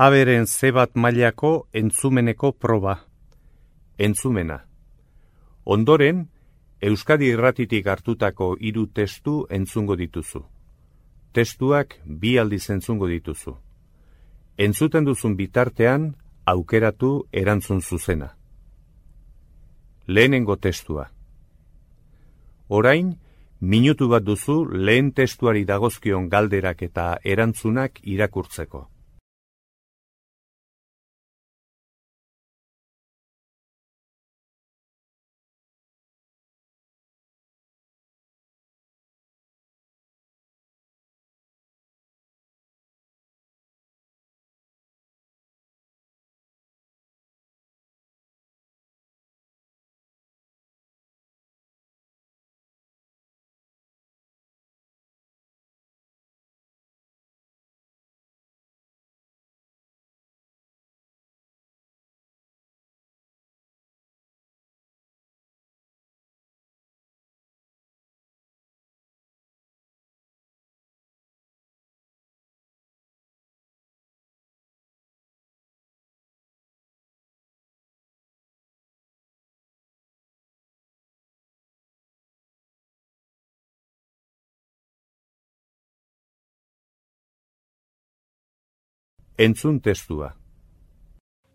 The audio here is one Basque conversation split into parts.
aberen zebat mailako entzumeneko proba. Entzumena. Ondoren, Euskadi irratitik hartutako hiru testu entzungo dituzu. Testuak bi aldiz entzungo dituzu. Entzuten duzun bitartean, aukeratu erantzun zuzena. Lehenengo testua. Orain, minutu bat duzu lehen testuari dagozkion galderak eta erantzunak irakurtzeko. Entzun testua.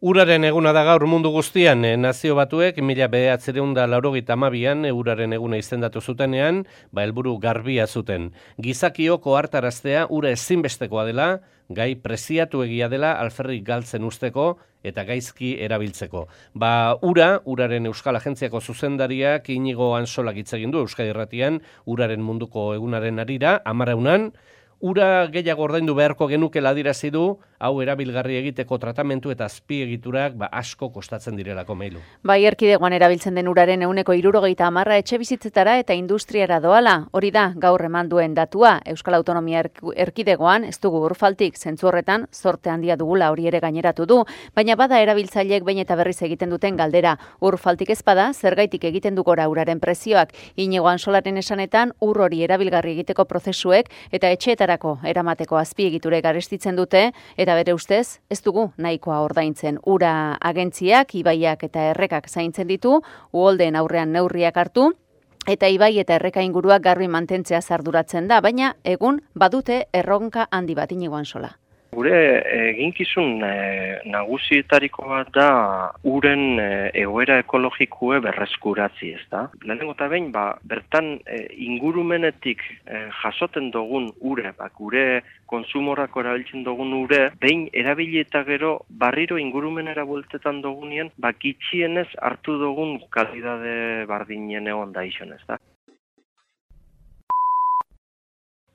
Uraren eguna da gaur mundu guztian, eh, nazio batuek, mila behatzereun da amabian, eh, uraren eguna izendatu zutenean, ba helburu garbia zuten. Gizakioko hartaraztea ura ezinbestekoa dela, gai preziatu egia dela alferrik galtzen usteko eta gaizki erabiltzeko. Ba, ura, uraren Euskal Agentziako zuzendariak inigo ansolak itzegin du Euskal Irratian, uraren munduko egunaren arira, amaraunan, ura gehiago ordaindu beharko genuke ladirazi du, hau erabilgarri egiteko tratamentu eta azpiegiturak ba, asko kostatzen direlako mailu. Bai, erkidegoan erabiltzen den uraren euneko irurogeita amarra etxe bizitzetara eta industriara doala. Hori da, gaur eman duen datua, Euskal Autonomia erkidegoan, ez dugu urfaltik, zentzu horretan, zorte handia dugula hori ere gaineratu du, baina bada erabiltzaileek bain eta berriz egiten duten galdera. Urfaltik ez bada, zergaitik egiten dugora uraren prezioak, inigoan solaren esanetan, ur hori erabilgarri egiteko prozesuek eta etxeetarako eramateko azpiegiture garestitzen dute, eta bere ustez, ez dugu nahikoa ordaintzen ura agentziak, ibaiak eta errekak zaintzen ditu, uolden aurrean neurriak hartu, eta ibai eta erreka inguruak garbi mantentzea zarduratzen da, baina egun badute erronka handi bat inigoan sola. Gure eginkizun e, nagusietariko bat da uren e, egoera ekologikue berreskuratzi, ez da? Lehenengo eta behin, ba, bertan e, ingurumenetik e, jasoten dugun ure, ba, gure konsumorako erabiltzen dugun ure, behin erabili eta gero barriro ingurumenera bueltetan dugunien, ba, kitxienez hartu dugun kalidade bardinen egon da izan, ez da?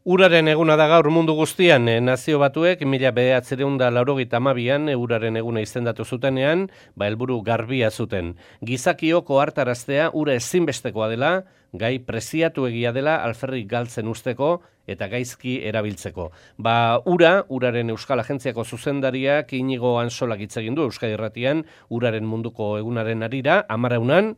Uraren eguna da gaur mundu guztian, eh, nazio batuek, mila behatzereun da laurogita amabian, eh, uraren eguna izendatu zutenean, ba helburu garbia zuten. Gizakioko hartaraztea ura ezinbestekoa dela, gai preziatu egia dela alferrik galtzen usteko eta gaizki erabiltzeko. Ba, ura, uraren Euskal Agentziako zuzendariak inigo ansolak itzegin du Euskadi Erratian, uraren munduko egunaren arira, amaraunan,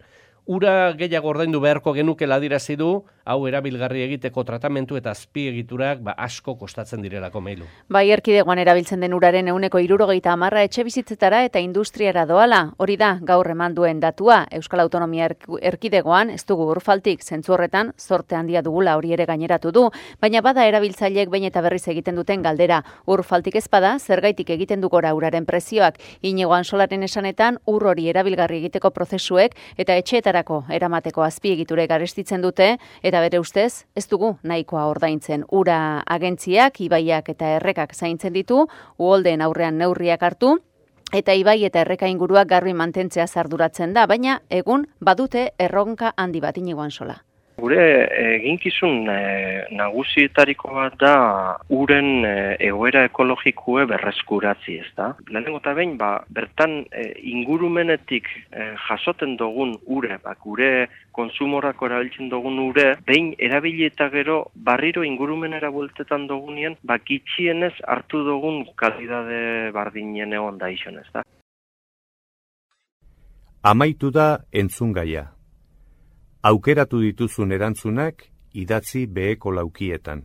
Ura gehiago ordaindu beharko genuke ladirazi du, hau erabilgarri egiteko tratamentu eta azpiegiturak ba, asko kostatzen direlako mailu. Bai, erkidegoan erabiltzen den uraren euneko irurogeita amarra etxe bizitzetara eta industriara doala. Hori da, gaur eman duen datua, Euskal Autonomia erkidegoan, ez dugu urfaltik, zentzu horretan, zorte handia dugula hori ere gaineratu du, baina bada erabiltzaileek bain eta berriz egiten duten galdera. Urfaltik ez bada, zergaitik egiten dugora uraren prezioak, inigoan solaren esanetan, ur hori erabilgarri egiteko prozesuek eta etxe eramateko azpiegiture garestitzen dute eta bere ustez ez dugu nahikoa ordaintzen. Ura agentziak ibaiak eta errekak zaintzen ditu uolden aurrean neurriak hartu eta ibai eta erreka inguruak garbi mantentzea zarduratzen da baina egun badute erronka handi bat inigoan sola Gure eginkizun e, nagusietariko bat da uren e, egoera ekologikue berreskuratzi, ez da? Lehenengo eta behin, ba, bertan e, ingurumenetik e, jasoten dugun ure, ba, gure konsumorako erabiltzen dugun ure, behin erabili eta gero barriro ingurumenera bueltetan dugunien, ba, kitxienez hartu dugun kalidade bardinen egon da izan, ez da? Amaitu da entzun gaia. Aukeratu dituzun erantzunak idatzi beheko laukietan.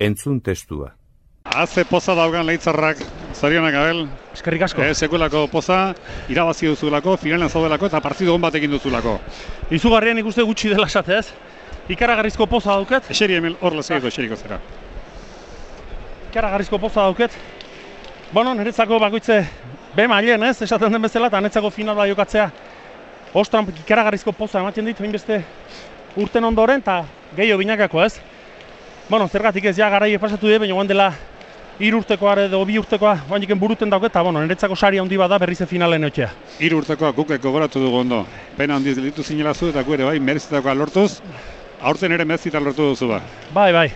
Entzun testua. Haze poza daugan leitzarrak, zorionak abel. Eskerrik asko. E, sekulako poza, irabazi duzulako, finalen zaudelako eta partidu hon batekin duzulako. Izugarrian ikuste gutxi dela esatez. Ikaragarrizko poza dauket. Eseri hemen hor lezegiko eseriko zera. Ikaragarrizko poza dauket. Bueno, niretzako bakoitze be mailen, ez? Esaten den bezala, eta niretzako final bat jokatzea. Ostran ikaragarrizko poza ematen dit, beste urten ondoren, eta gehiago binakako, ez? Bueno, zergatik ez ja garaie pasatu dira, baina dela hiru urtekoa edo bi urtekoa bainiken buruten dauke eta bueno, niretzako sari handi bada berriz finalen etxea. Hiru urtekoa gukeko goratu dugu ondo. Pena handiz ditu zinela zu eta gure bai merezitakoa lortuz. Aurten ere merezita lortu duzu ba. Bai, bai.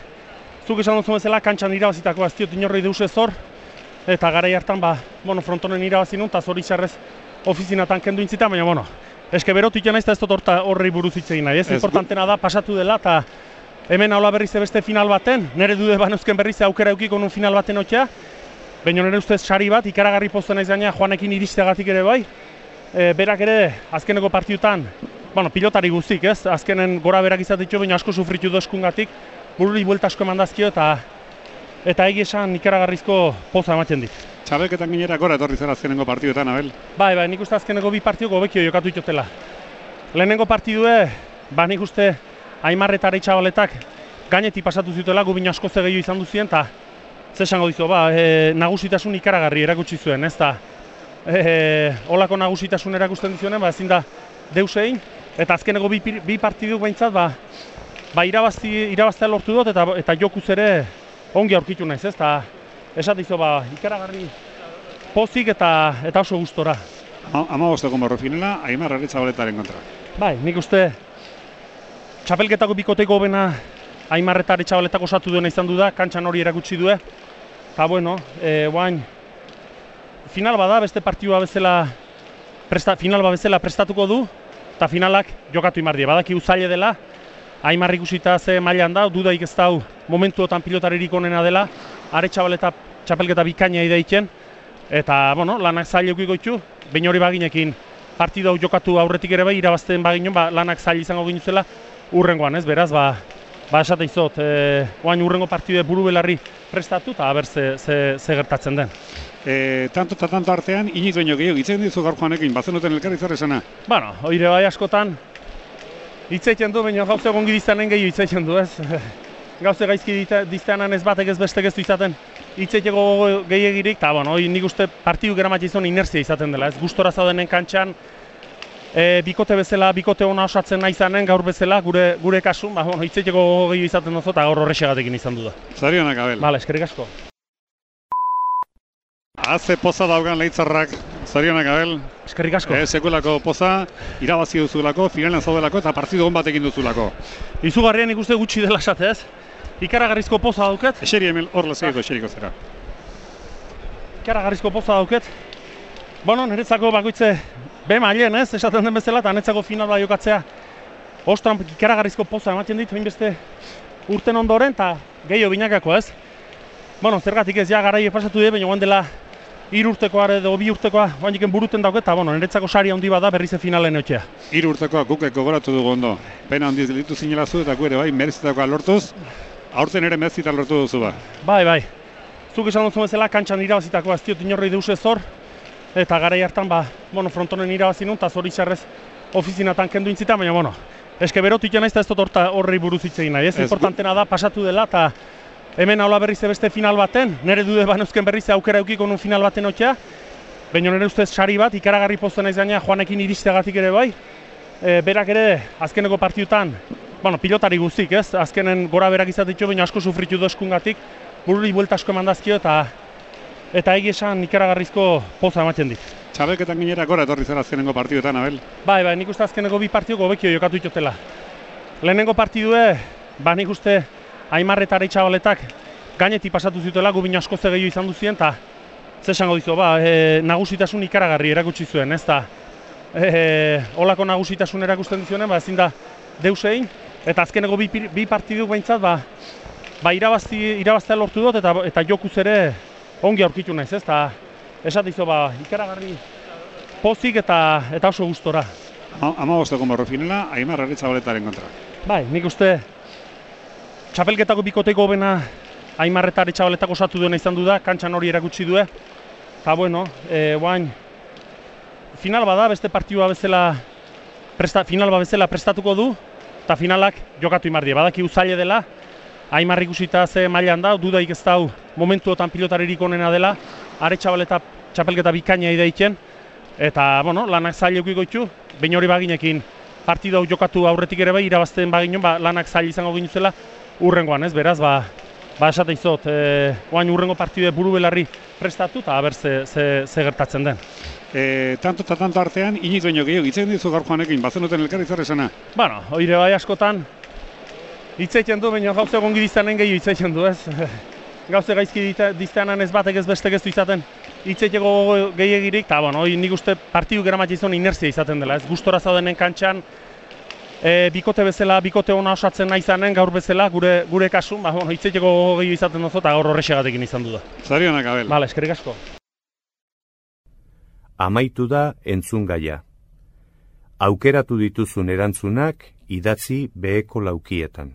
Zuk esan duzu bezala kantxan irabazitako ez diot inorrei deus zor. Eta garai hartan ba, bueno, frontonen irabazi nun, eta zoritxarrez ofizinatan kendu intzita, baina, bueno, eske berotik naiz ez dut horri buruz hitzein nahi, ez? ez Importantena da, pasatu dela, eta hemen haula berriz beste final baten, nire dude banuzken berriz aukera eukiko nun final baten otxea, baina nire ustez sari bat, ikaragarri posten naiz gaina Joanekin iristeagatik ere bai, e, berak ere azkeneko partiutan, bueno, pilotari guztik ez, azkenen gora berak izatetxo, baina asko sufritu dozkungatik, bururi buelta asko emandazkio eta eta egi esan ikaragarrizko poza ematen dit. Txabelketan ginera gora etorri zara azkenengo partiduetan, Abel? Bai, bai, nik uste azkeneko bi partiduko bekio jokatu itotela. Lehenengo partidue, ba nik uste Aimarretara itxabaletak gaineti pasatu zutela gubin asko gehiago izan duzien, eta ze esango dizu, ba, e, nagusitasun ikaragarri erakutsi zuen, ez da, e, olako nagusitasun erakusten duzuen, ba, ezin da deus egin, eta azkeneko bi, bi partiduk behintzat, ba, ba irabazti, irabaztea lortu dut, eta, eta jokuz ere ongi aurkitu naiz, ez da, esat dizu, ba, ikaragarri pozik eta eta oso gustora. Ama bosteko morro finela, Aimar Arritzabaletaren kontra. Bai, nik uste txapelketako bikoteko bena Aimarretari txabaletako osatu duena izan du da, kantxan hori erakutsi du. Eta bueno, e, guain, final bada, beste partidua bezala, presta, final bat bezala prestatuko du, eta finalak jokatu imardie. Badaki uzaile dela, Aimar ikusita ze mailan da, dudaik ez da momentuotan pilotaririk onena dela, are txabaleta txapelketa bikaina ideiken, eta bueno, lanak zaila eukiko itxu, baina hori baginekin partida jokatu aurretik ere bai, irabazten baginen, ba, lanak zaila izango ginuzela, urrengoan, ez, beraz, ba, ba esate izot, e, oain urrengo partide buru belarri prestatu eta haber ze, ze, ze gertatzen den. E, tanto eta tanto artean, iniz baino gehiago, itzen dizu gaur joanekin, bazen duten elkarri zer esana? Bueno, oire bai askotan, itzaiten du, baina gauze egongi diztanen gehiago itzaiten du, ez? gauze gaizki diztanen ez batek ez bestek ez du izaten itzaiteko gehiagirik, eta bueno, nik uste partidu gera izan inerzia izaten dela, ez? Gustora zaudenen kantxan, e, bikote bezala, bikote ona osatzen nahi zanen, gaur bezala, gure gure kasun, ba, bueno, hitzeteko gehiago izaten duzu, eta gaur horrexegatekin izan du da. Zarionak, Abel. Bale, eskerrik asko. Haze poza daugan leitzarrak, zarionak, Abel. Eskerrik asko. E, sekulako poza, irabazi duzulako, finalen zaudelako, eta partidu hon batekin duzulako. Izugarrian ikuste gutxi dela esatez, ikaragarrizko poza dauket. Eseri hemen hor lezegiko eseriko zera. ikaragarrizko poza dauket. Bueno, niretzako bakoitze be mailen, ez, esaten den bezala, eta netzako finala jokatzea. Ostran ikaragarrizko poza ematen dit, beste urten ondoren, eta gehiago binakako, ez. Bueno, zergatik ez, ja, garai pasatu dira, baina dela hiru urtekoa edo bi urtekoa bainiken buruten dauke eta bueno, niretzako sari handi bada berriz finalen etxea. Hiru urtekoa gukeko goratu dugu ondo. Pena handiz ditu zinela zu eta gure bai merezitakoa lortuz, aurten ere merezita lortu duzu ba. Bai, bai. Zuk esan duzu bezala kantxan irabazitako ez diot inorri deus zor eta garai hartan ba, bueno, frontonen irabazi nun, eta zoritxarrez ofizinatan kendu intzita, baina bueno, eske berotik naiz ez dut horri buruz hitz egin nahi, ez? Importantena da pasatu dela eta hemen haula berriz beste final baten, nire dude banuzken berriz aukera eukiko nun final baten otxea, baina nire ustez sari bat, ikaragarri posten naiz gaina joanekin iristeagatik ere bai, e, berak ere azkeneko partiutan, bueno, pilotari guztik ez, azkenen gora berak izatitxo, baina asko sufritu dozkungatik, bururi buelta asko eman dazkio eta eta egi esan ikaragarrizko poza ematen dit. Txabelketan ginera gora etorri zen azkenengo partiduetan, Abel? Bai, bai, nik uste azkeneko bi partidu gobekio jokatu itotela. Lehenengo partidue, ba nik uste Aimarretara itxabaletak gainetik pasatu zutela, gubin asko gehiago izan duzien, eta zesango dizu, ba, e, nagusitasun ikaragarri erakutsi zuen, ez da, e, olako nagusitasun erakusten dizuen, ba, ezin da deus egin, eta azkeneko bi, bi partiduk behintzat, ba, ba irabazti, irabaztea lortu dut, eta, eta jokuz ere ongi aurkitu naiz, ez, eta esat dizu, ba, ikaragarri pozik eta eta oso gustora. Ama bosteko morro finela, Aimar Arritzabaletaren kontra. Bai, nik uste txapelketako bikoteko bena Aimarretari txabaletako osatu duena izan du da, kantxan hori erakutsi du. Eta bueno, e, guain, final bada, beste partidua bezala, presta, final bat bezala prestatuko du, eta finalak jokatu imardie. Badaki uzaile dela, Aimar ikusita ze mailan da, dudaik ez dau momentuotan pilotaririk onena dela, are txabaleta txapelketa bikaina ideitzen, eta bueno, lanak zaila eukiko itxu, behin hori baginekin partidu hau jokatu aurretik ere bai, irabazten baginen, ba, lanak zaila izango ginuzela, urrengoan, ez, beraz, ba, ba esate izot, e, oain urrengo partide buru belarri prestatu eta haber ze, ze, ze gertatzen den. E, tanto eta tanto artean, iniz baino gehiago, itzen dizu gaur joanekin, bazen duten elkarri zer esana? Bueno, oire bai askotan, itzaiten du, baina gauze gongi diztanen gehiago itzaiten du, ez? gauze gaizki diztanen ez batek ez bestek ez du izaten itzaiteko gehiagirik, eta bueno, nik uste partidu gera izan inerzia izaten dela, ez? Gustora zaudenen kantxan, e, bikote bezala, bikote ona osatzen nahi zanen, gaur bezala, gure gure kasun, ba, bueno, hitzeteko gehiago izaten duzu eta gaur horrexegatekin izan du da. Zarionak, Abel. Bale, eskerrik asko. Amaitu da entzun gaia. Aukeratu dituzun erantzunak idatzi beheko laukietan.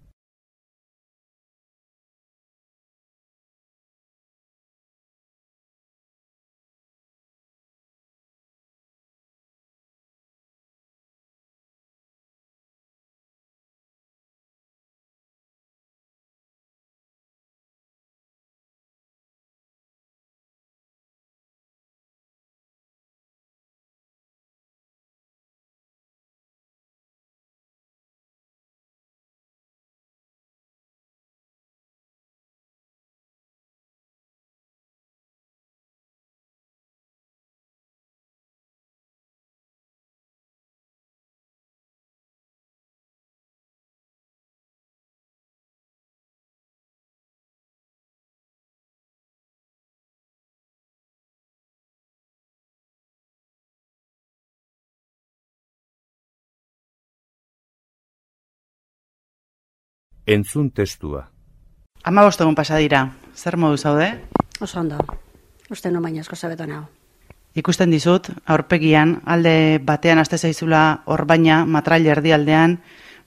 Entzun testua. Ama bostegun pasa dira, zer modu zaude? Oso ondo, uste no baina asko zabeto nago. Ikusten dizut, aurpegian, alde batean aste zaizula hor baina, matrail erdialdean,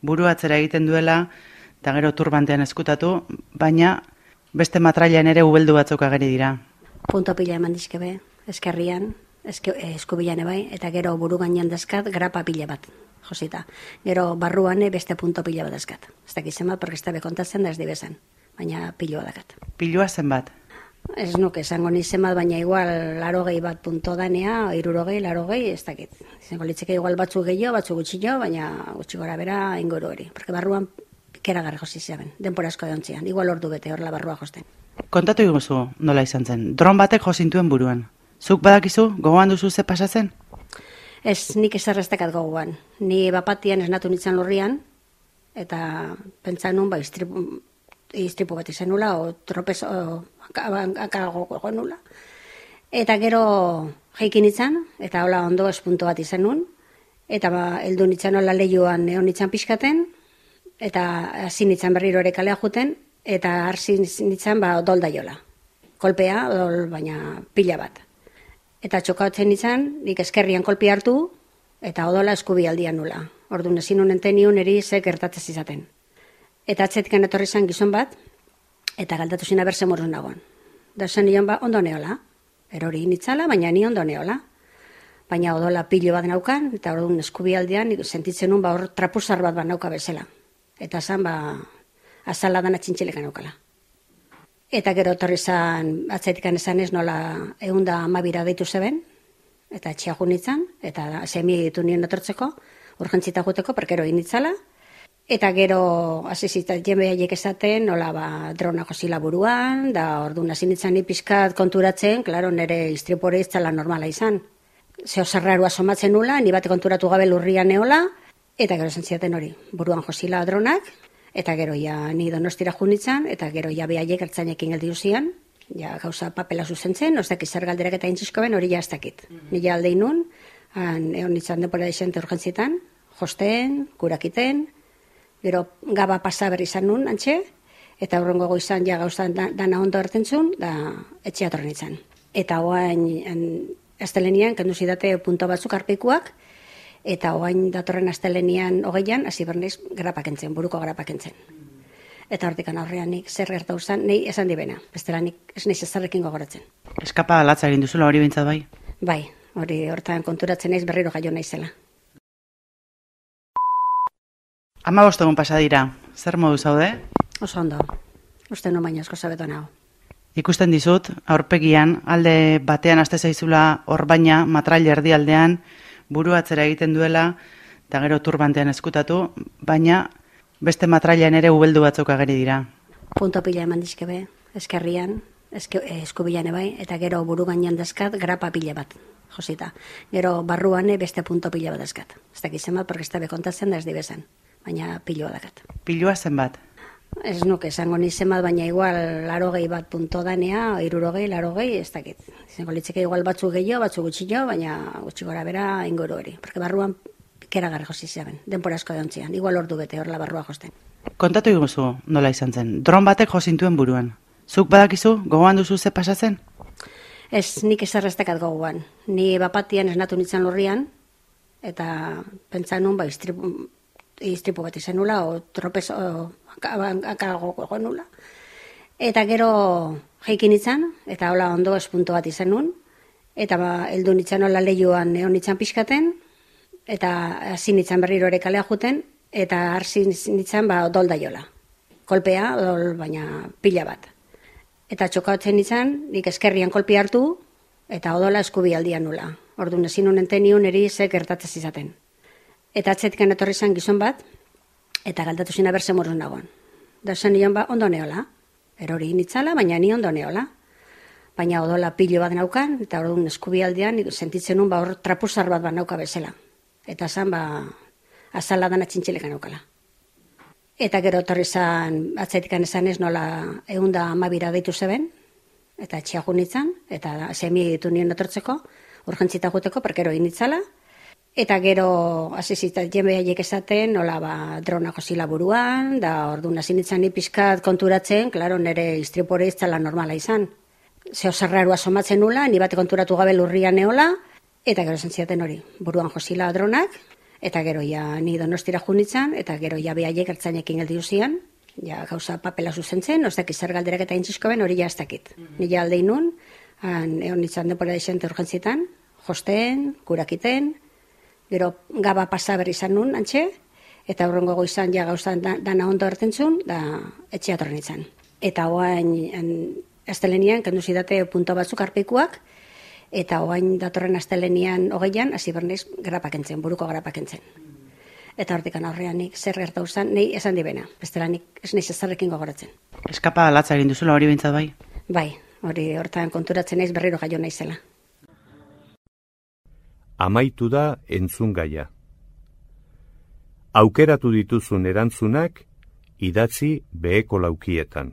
buru atzera egiten duela, eta gero turbantean eskutatu, baina beste matrailean ere ubeldu batzuk ageri dira. Punto pila eman dizkebe, eskerrian, eske, eh, eskubilan ebai, eta gero buru gainean dazkat, grapa pila bat, josita. Gero barruan eh, beste punto pila bat dazkat. Ez dakizen bat, porque ez da bekontatzen da ez dibesen, baina piloa dakat. Pilua zenbat? Ez nuke esango nizen bat, baina igual larogei bat punto danea, irurogei, larogei, ez dakit. Izango litzeke igual batzu gehiago, batzu gutxillo, baina gutxi gora bera inguru hori. Porque barruan kera garri josi zaben, denpora asko deontzian. Igual ordu bete horrela barrua josten. Kontatu iguzu nola izan zen, dron batek josintuen buruan. Zuk badakizu, gogoan duzu ze pasatzen? Ez nik ezer ez dakat gogoan. Ni bapatian esnatu nintzen lurrian, eta pentsa nun, ba, istripu, istripu bat izan nula, o tropez, o akarago nula. Eta gero jaiki nintzen, eta hola ondo espunto bat izan nun, eta ba, eldu nintzen hola lehioan egon nintzen pixkaten, eta hasi nintzen berriro ere kalea juten, eta hasi nintzen ba, odol daiola. Kolpea, odol, baina pila bat. Eta txokatzen nintzen, nik eskerrian kolpi hartu, eta odola eskubi aldian nula. Orduan ezin honen teniun eri ze gertatzez izaten. Eta atzetikan etorri zen gizon bat, eta galdatu zina berze moruz nagoen. Da zen nion ba, ondo neola. Erori nitzala, baina ni ondo neola. Baina odola pilo bat naukan, eta orduan eskubi aldean, sentitzen nun ba hor trapuzar bat bat nauka bezala. Eta zan ba, azala dana txintxileka naukala. Eta gero etorri zan, atzetikan esan ez nola eunda amabira deitu zeben, eta etxea nitzan, eta semi ditu nien etortzeko, urgentzita juteko, perkero initzala, Eta gero, hasi zita, jeme haiek esaten, nola, ba, drona josila buruan, da, ordu hasi nintzen pizkat konturatzen, klaro, nire istripore iztela normala izan. Zeo zerrarua somatzen nula, ni bate konturatu gabe lurrian neola, eta gero zentziaten hori, buruan josila dronak, eta gero ja ni donostira junitzen, eta gero ja behaiek ertzainekin geldi usian, ja gauza papela zuzentzen, ozak izar galderak eta intzisko ben hori ja ez dakit. Mm -hmm. Ni ja aldein nun, han, egon nintzen depora desente urgentzietan, josten, kurakiten, gero gaba pasa berri izan nun, antxe, eta horrengo goizan ja gauzan dana ondo ertentzun, da etxea torren. Eta oain, astelenian, kendu zidate punto batzuk arpeikuak, eta oain datorren astelenian hogeian, hasi berneiz grapakentzen, buruko grapakentzen. Eta hortikan aurrean nik zer gertau zen, nahi esan dibena, bestela nik ez nahi zezarrekin gogoratzen. Eskapa latza egin duzula hori bintzat bai? Bai, hori hortan konturatzen naiz berriro jaio naizela. Ama bostegun pasa dira, zer modu zaude? Oso ondo, uste no baina asko zabeto nago. Ikusten dizut, aurpegian, alde batean aste zaizula hor baina, matrail erdialdean, buru atzera egiten duela, eta gero turbantean eskutatu, baina beste matrailean ere ubeldu batzuk ageri dira. Punto pila eman dizkebe, eskerrian, eske, eh, eskubilan ebai, eta gero buru gainean dazkat, grapa pila bat, josita. Gero barruan beste punto pila bat dazkat. Ez dakizen bat, porque ez da bekontatzen da ez dibesen baina piloa dakat. Piloa zenbat? Ez nuke esango nizen bat, baina igual larogei bat punto danea, irurogei, larogei, ez dakit. Izango litzeke igual batzu gehiago, batzu gutxillo, baina gutxi gora bera inguru hori. Porque barruan kera garri josi zaben, denpora asko deontzian, igual ordu bete horrela barrua josten. Kontatu iguzu, nola izan zen, dron batek josintuen buruan. Zuk badakizu, gogoan duzu ze pasatzen? Ez, nik esarreztekat gogoan. Ni bapatian esnatu nintzen lurrian, eta pentsa nun, ba, istripu, iztripu bat izan nula, o tropez, o akarago nula. Eta gero jaikin izan, eta hola ondo espunto bat izan nun, eta ba, eldu nintzen hola lehioan egon nintzen pixkaten, eta hasi nintzen berriro ere kalea juten, eta hasi nintzen ba, odol daiola. Kolpea, odol, baina pila bat. Eta txokatzen nintzen, nik eskerrian kolpi hartu, eta odola eskubi aldian nula. Orduan, ezin honen teniun eri ze gertatzez izaten. Eta atzetikan etorri zen gizon bat, eta galdatu zina berze moruz nagoen. Da zen nion ba, ondo neola. Erori nitzala, baina ni ondo neola. Baina odola pilo bat naukan, eta orduan eskubi aldean, sentitzen nun ba hor trapuzar bat bat nauka bezala. Eta zan ba, azala dana txintxileka naukala. Eta gero etorri zen, atzetikan esan ez nola eunda amabira deitu zeben, eta txia nitzan, eta semi ditu nien etortzeko, urgentzita juteko, perkero initzala, Eta gero, hasi zitzen, jeme haiek esaten, nola, ba, drona josila buruan, da, ordu nazi nintzen ni pizkat konturatzen, klaro, nire istripore iztela normala izan. Zeo zerrarua somatzen nula, ni bate konturatu gabe lurrian neola, eta gero zentziaten hori, buruan josila dronak, eta gero ja ni donostira junitzen, eta gero ja behaiek ertzainekin geldi uzian, ja gauza papela zuzentzen, oztak izar galderak eta intzisko ben hori ja ez dakit. Mm -hmm. Ni ja alde inun, egon nintzen depora izan urgentzietan, josten, kurakiten, gero gaba pasa berri izan nun, antxe, eta horrengo izan ja gauzan dana ondo ertentzun, da etxe atorren izan. Eta hoain, astelenian, kendu zidate punto batzuk arpikuak, eta hoain datorren astelenian hogeian, hasi berneiz grapakentzen, buruko grapakentzen. Eta hortik aurrean nik zer gerta uzan, nahi esan dibena, bestela nik ez nahi zezarrekin gogoratzen. Eskapa latza egin duzula hori bintzat bai? Bai, hori hortan konturatzen naiz berriro gaio naizela amaitu da entzun gaia. Aukeratu dituzun erantzunak idatzi beheko laukietan.